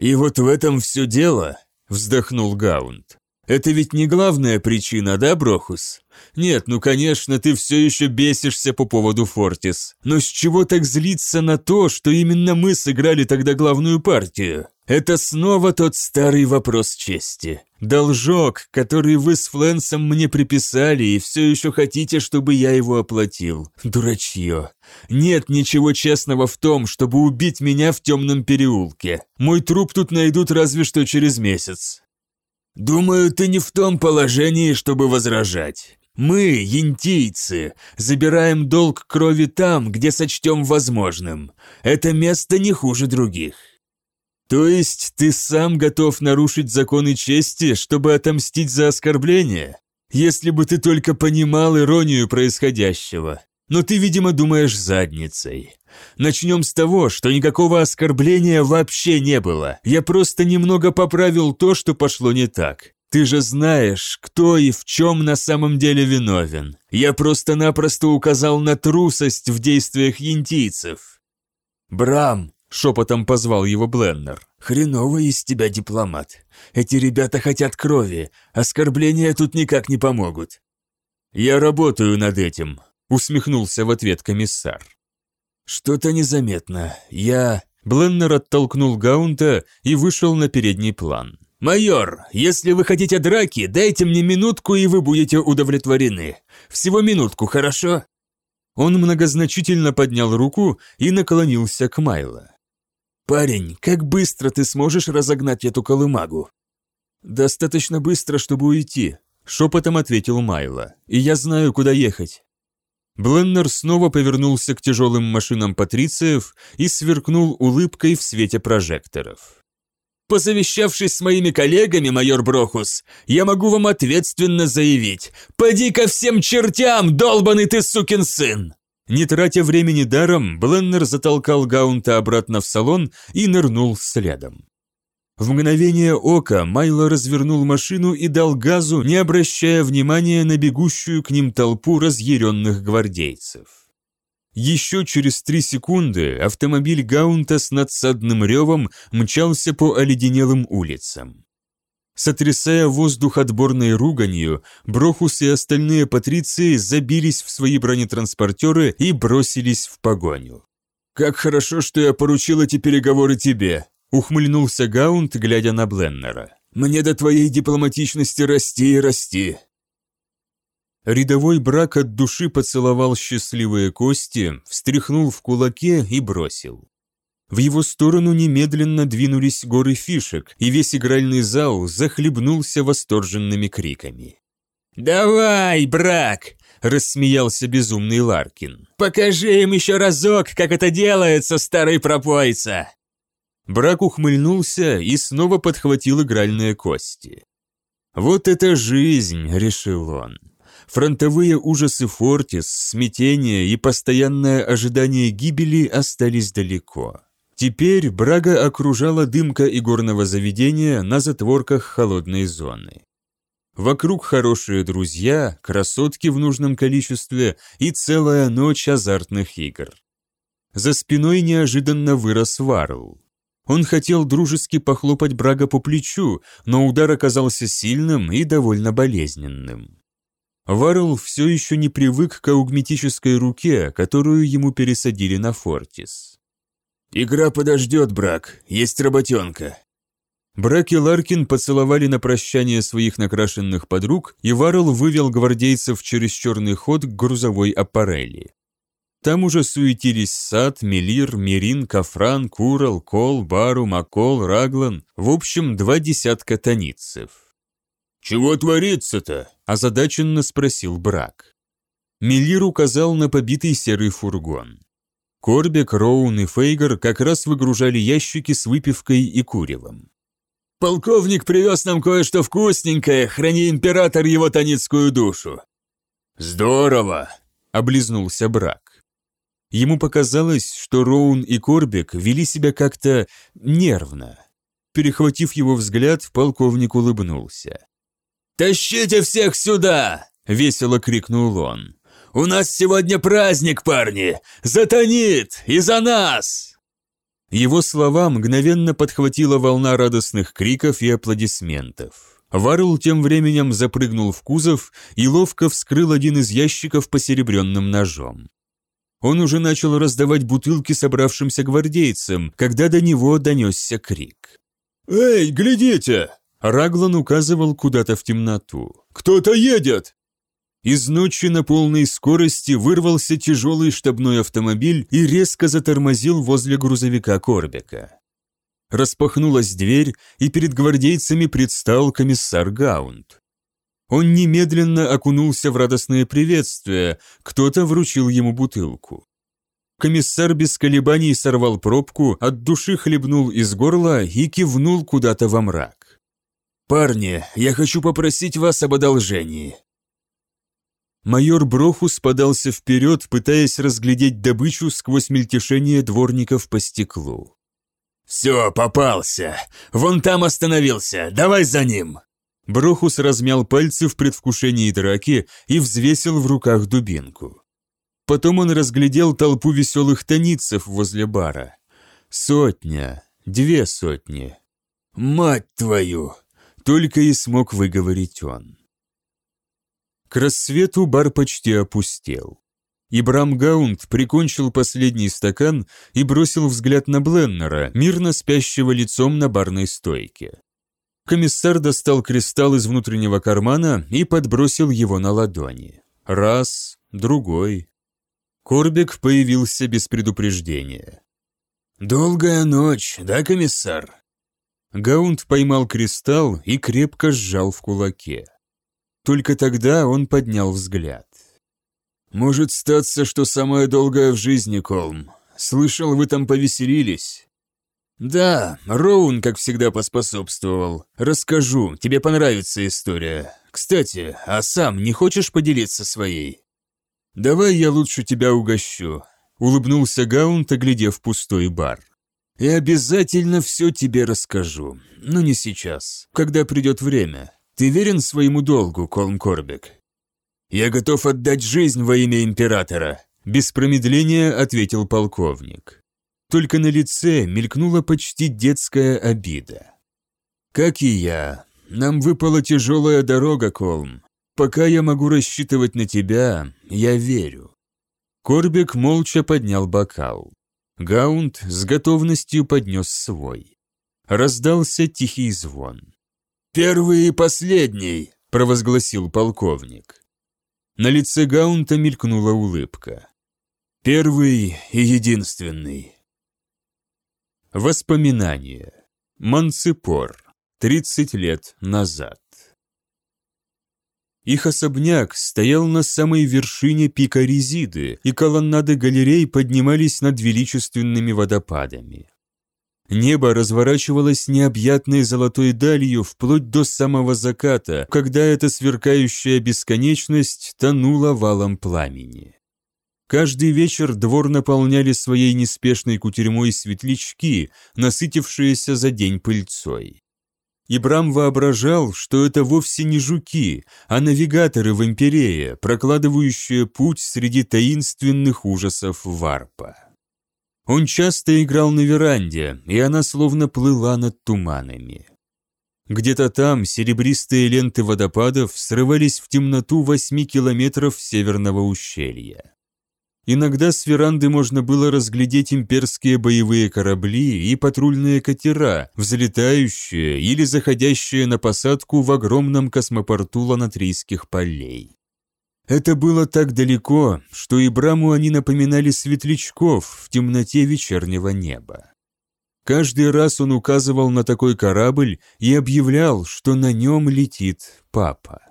«И вот в этом все дело», — вздохнул Гаунд. Это ведь не главная причина, да, Брохус? Нет, ну конечно, ты все еще бесишься по поводу Фортис. Но с чего так злиться на то, что именно мы сыграли тогда главную партию? Это снова тот старый вопрос чести. Должок, который вы с Флэнсом мне приписали, и все еще хотите, чтобы я его оплатил. Дурачье. Нет ничего честного в том, чтобы убить меня в темном переулке. Мой труп тут найдут разве что через месяц. «Думаю, ты не в том положении, чтобы возражать. Мы, янтийцы, забираем долг крови там, где сочтем возможным. Это место не хуже других». «То есть ты сам готов нарушить законы чести, чтобы отомстить за оскорбление? Если бы ты только понимал иронию происходящего. Но ты, видимо, думаешь задницей. Начнем с того, что никакого оскорбления вообще не было. Я просто немного поправил то, что пошло не так. Ты же знаешь, кто и в чем на самом деле виновен. Я просто-напросто указал на трусость в действиях янтийцев. Брам, Шепотом позвал его Бленнер. «Хреновый из тебя дипломат. Эти ребята хотят крови. Оскорбления тут никак не помогут». «Я работаю над этим», — усмехнулся в ответ комиссар. «Что-то незаметно. Я...» Бленнер оттолкнул Гаунта и вышел на передний план. «Майор, если вы хотите драки, дайте мне минутку, и вы будете удовлетворены. Всего минутку, хорошо?» Он многозначительно поднял руку и наклонился к Майло. «Парень, как быстро ты сможешь разогнать эту колымагу?» «Достаточно быстро, чтобы уйти», — шепотом ответил Майло. «И я знаю, куда ехать». Бленнер снова повернулся к тяжелым машинам патрициев и сверкнул улыбкой в свете прожекторов. Посовещавшись с моими коллегами, майор Брохус, я могу вам ответственно заявить, поди ко всем чертям, долбанный ты сукин сын!» Не тратя времени даром, Бленнер затолкал Гаунта обратно в салон и нырнул следом. В мгновение ока Майло развернул машину и дал газу, не обращая внимания на бегущую к ним толпу разъяренных гвардейцев. Еще через три секунды автомобиль Гаунта с надсадным ревом мчался по оледенелым улицам. Сотрясая воздух отборной руганью, Брохус и остальные патриции забились в свои бронетранспортеры и бросились в погоню. «Как хорошо, что я поручил эти переговоры тебе», — ухмыльнулся Гаунт, глядя на Бленнера. «Мне до твоей дипломатичности расти и расти». Рядовой брак от души поцеловал счастливые кости, встряхнул в кулаке и бросил. В его сторону немедленно двинулись горы фишек, и весь игральный зал захлебнулся восторженными криками. «Давай, брак!» – рассмеялся безумный Ларкин. «Покажи им еще разок, как это делается, старый пропойца!» Брак ухмыльнулся и снова подхватил игральные кости. «Вот это жизнь!» – решил он. Фронтовые ужасы Фортис, смятение и постоянное ожидание гибели остались далеко. Теперь Брага окружала дымка игорного заведения на затворках холодной зоны. Вокруг хорошие друзья, красотки в нужном количестве и целая ночь азартных игр. За спиной неожиданно вырос Варл. Он хотел дружески похлопать Брага по плечу, но удар оказался сильным и довольно болезненным. Варл все еще не привык к аугметической руке, которую ему пересадили на Фортис. «Игра подождет, Брак, есть работенка». Брак и Ларкин поцеловали на прощание своих накрашенных подруг, и Варл вывел гвардейцев через черный ход к грузовой аппарели. Там уже суетились Сад, Мелир, Мирин, Кафран, Курал, Кол, Бару, Макол, Раглан, в общем, два десятка таницев. «Чего творится-то?» – озадаченно спросил Брак. Миллир указал на побитый серый фургон. Корбек, Роун и Фейгер как раз выгружали ящики с выпивкой и куревом. «Полковник привез нам кое-что вкусненькое, храни император его таницкую душу». «Здорово!» – облизнулся Брак. Ему показалось, что Роун и Корбек вели себя как-то нервно. Перехватив его взгляд, полковник улыбнулся. «Тащите всех сюда!» – весело крикнул он. «У нас сегодня праздник, парни! Затонит! И за нас!» Его слова мгновенно подхватила волна радостных криков и аплодисментов. Варл тем временем запрыгнул в кузов и ловко вскрыл один из ящиков посеребренным ножом. Он уже начал раздавать бутылки собравшимся гвардейцам, когда до него донесся крик. «Эй, глядите!» Раглан указывал куда-то в темноту. «Кто-то едет!» Из ночи на полной скорости вырвался тяжелый штабной автомобиль и резко затормозил возле грузовика Корбека. Распахнулась дверь, и перед гвардейцами предстал комиссар Гаунд. Он немедленно окунулся в радостное приветствие, кто-то вручил ему бутылку. Комиссар без колебаний сорвал пробку, от души хлебнул из горла и кивнул куда-то во мрак. «Парни, я хочу попросить вас об одолжении». Майор Брохус подался вперед, пытаясь разглядеть добычу сквозь мельтешение дворников по стеклу. «Все, попался! Вон там остановился! Давай за ним!» Брохус размял пальцы в предвкушении драки и взвесил в руках дубинку. Потом он разглядел толпу веселых таницев возле бара. Сотня, две сотни. «Мать твою!» — только и смог выговорить он. К рассвету бар почти опустел. Ибрам Гаунд прикончил последний стакан и бросил взгляд на Бленнера, мирно спящего лицом на барной стойке. Комиссар достал кристалл из внутреннего кармана и подбросил его на ладони. Раз, другой. Корбик появился без предупреждения. «Долгая ночь, да, комиссар?» Гаунд поймал кристалл и крепко сжал в кулаке. Только тогда он поднял взгляд. «Может статься, что самое долгое в жизни, Колм. Слышал, вы там повеселились?» «Да, Роун, как всегда, поспособствовал. Расскажу, тебе понравится история. Кстати, а сам не хочешь поделиться своей?» «Давай я лучше тебя угощу», — улыбнулся Гаунт, оглядев пустой бар. «И обязательно все тебе расскажу, но не сейчас, когда придет время. Ты верен своему долгу, Колм Корбек?» «Я готов отдать жизнь во имя императора», – без промедления ответил полковник. Только на лице мелькнула почти детская обида. «Как и я. Нам выпала тяжелая дорога, Колм. Пока я могу рассчитывать на тебя, я верю». Корбек молча поднял бокал. Гаунд с готовностью поднес свой. Раздался тихий звон. «Первый и последний», – провозгласил полковник. На лице Гаунта мелькнула улыбка. Первый и единственный. Воспоминания. Манципор. 30 лет назад. Их особняк стоял на самой вершине пика Резиды, и колоннады галерей поднимались над величественными водопадами. Небо разворачивалось необъятной золотой далью вплоть до самого заката, когда эта сверкающая бесконечность тонула валом пламени. Каждый вечер двор наполняли своей неспешной кутерьмой светлячки, насытившиеся за день пыльцой. Ибрам воображал, что это вовсе не жуки, а навигаторы в Империи, прокладывающие путь среди таинственных ужасов варпа. Он часто играл на веранде, и она словно плыла над туманами. Где-то там серебристые ленты водопадов срывались в темноту восьми километров северного ущелья. Иногда с веранды можно было разглядеть имперские боевые корабли и патрульные катера, взлетающие или заходящие на посадку в огромном космопорту ланатрийских полей. Это было так далеко, что Ибраму они напоминали светлячков в темноте вечернего неба. Каждый раз он указывал на такой корабль и объявлял, что на нем летит папа.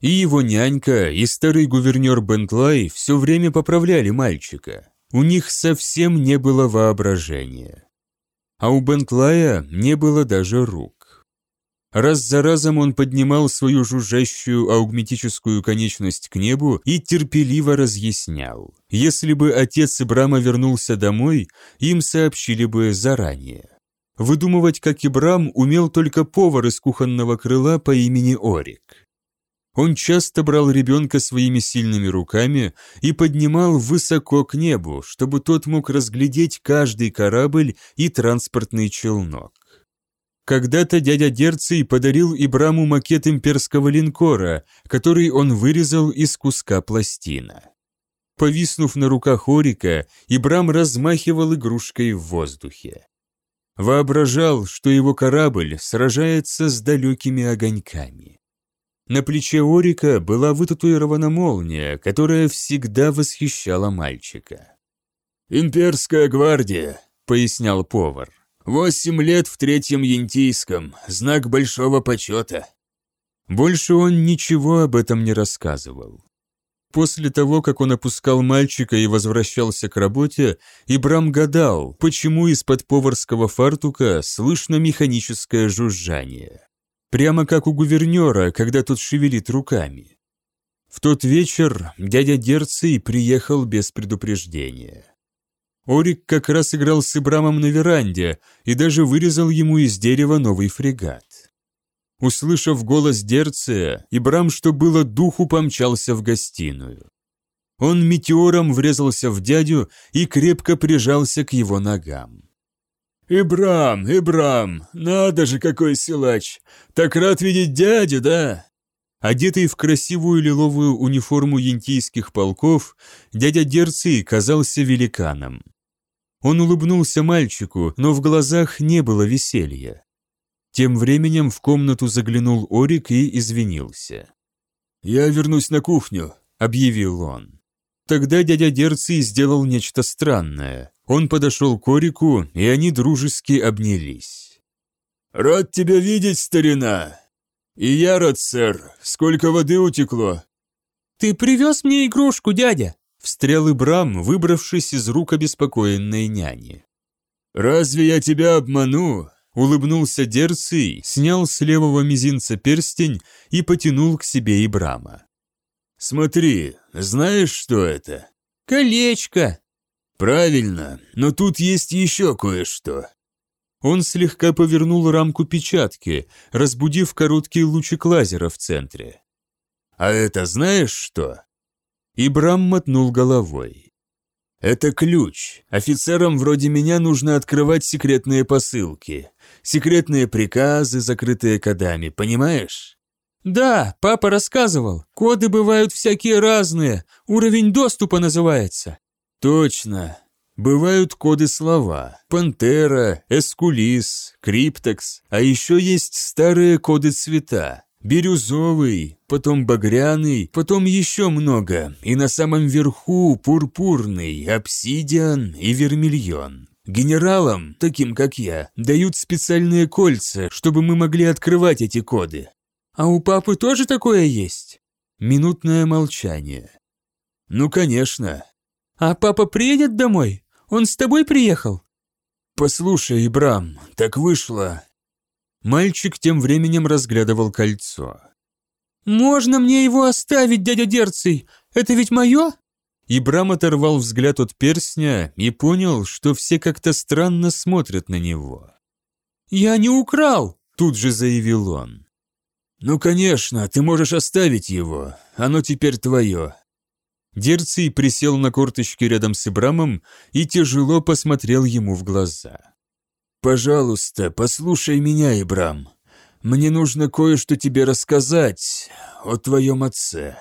И его нянька, и старый гувернер Бентлай все время поправляли мальчика. У них совсем не было воображения. А у Бентлая не было даже рук. Раз за разом он поднимал свою жужжащую аугметическую конечность к небу и терпеливо разъяснял. Если бы отец Ибрама вернулся домой, им сообщили бы заранее. Выдумывать, как Ибрам, умел только повар из кухонного крыла по имени Орик. Он часто брал ребенка своими сильными руками и поднимал высоко к небу, чтобы тот мог разглядеть каждый корабль и транспортный челнок. Когда-то дядя Дерций подарил Ибраму макет имперского линкора, который он вырезал из куска пластина. Повиснув на руках Орика, Ибрам размахивал игрушкой в воздухе. Воображал, что его корабль сражается с далекими огоньками. На плече Орика была вытатуирована молния, которая всегда восхищала мальчика. «Имперская гвардия», — пояснял повар. Восемь лет в третьем янтийском, знак большого почета. Больше он ничего об этом не рассказывал. После того, как он опускал мальчика и возвращался к работе, Ибрам гадал, почему из-под поварского фартука слышно механическое жужжание. Прямо как у гувернера, когда тот шевелит руками. В тот вечер дядя Дерций приехал без предупреждения. Орик как раз играл с Ибрамом на веранде и даже вырезал ему из дерева новый фрегат. Услышав голос Дерция, Ибрам, что было духу, помчался в гостиную. Он метеором врезался в дядю и крепко прижался к его ногам. «Ибрам, Ибрам, надо же, какой силач! Так рад видеть дядю, да?» Одетый в красивую лиловую униформу янтийских полков, дядя Дерций казался великаном. Он улыбнулся мальчику, но в глазах не было веселья. Тем временем в комнату заглянул Орик и извинился. «Я вернусь на кухню», — объявил он. Тогда дядя Дерций сделал нечто странное. Он подошел к Орику, и они дружески обнялись. «Рад тебя видеть, старина!» «И я рад, сэр. Сколько воды утекло?» «Ты привез мне игрушку, дядя?» Встрял Ибрам, выбравшись из рук обеспокоенной няни. «Разве я тебя обману?» Улыбнулся Дерций, снял с левого мизинца перстень и потянул к себе Ибрама. «Смотри, знаешь, что это?» «Колечко!» «Правильно, но тут есть еще кое-что». Он слегка повернул рамку печатки, разбудив короткий лучик лазера в центре. «А это знаешь что?» Ибрам мотнул головой. «Это ключ. Офицерам вроде меня нужно открывать секретные посылки. Секретные приказы, закрытые кодами, понимаешь?» «Да, папа рассказывал. Коды бывают всякие разные. Уровень доступа называется». «Точно. Бывают коды-слова. Пантера, Эскулис, Криптекс. А еще есть старые коды-цвета. Бирюзовый, потом багряный, потом еще много. И на самом верху пурпурный, обсидиан и вермильон. Генералам, таким как я, дают специальные кольца, чтобы мы могли открывать эти коды. А у папы тоже такое есть? Минутное молчание. Ну, конечно. А папа приедет домой? Он с тобой приехал?» «Послушай, Ибрам, так вышло». Мальчик тем временем разглядывал кольцо. «Можно мне его оставить, дядя Дерций? Это ведь мое?» Ибрам оторвал взгляд от перстня и понял, что все как-то странно смотрят на него. «Я не украл!» – тут же заявил он. «Ну, конечно, ты можешь оставить его. Оно теперь твое. Дерций присел на корточки рядом с Ибрамом и тяжело посмотрел ему в глаза. «Пожалуйста, послушай меня, Ибрам. Мне нужно кое-что тебе рассказать о твоем отце».